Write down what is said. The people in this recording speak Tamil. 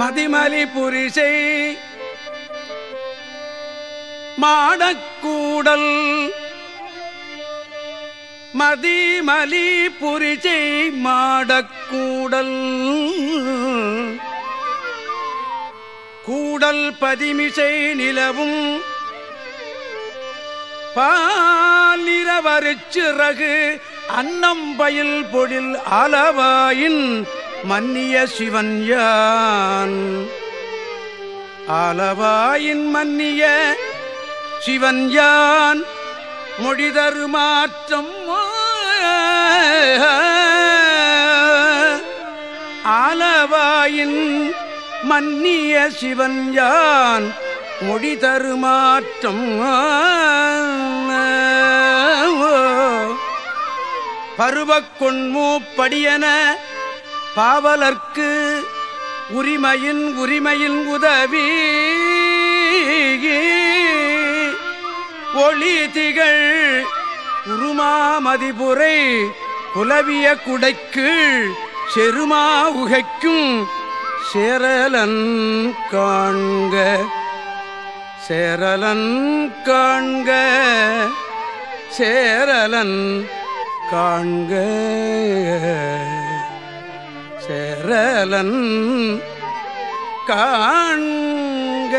மதிமலி புரிசை மாடக்கூடல். மதிமலி புரிசை மாடக்கூடல். கூடல் பதிமிசை நிலவும் பாலிரவருச்சிறகு அன்னம் பயில் பொழில் அளவாயின் மன்னிய சிவன் யான்? ஆலவாயின் மன்னிய சிவன் யான்? மொழிதரு மாற்றம் ஆலவாயின் மன்னிய சிவன் யான்? மொழி தருமாற்றம் பருவக் கொன்மூப்படியன பாவலர்க்கு உரிமையின் உரிமையின் உதவி. ஒளி திகழ் உருமாமதிபுரை குலவிய குடைக்கு செருமா உகைக்கும் சேரலன் காண்க. சேரலன் காண்க. சேரலன் காண்க. சேரலன் காண்க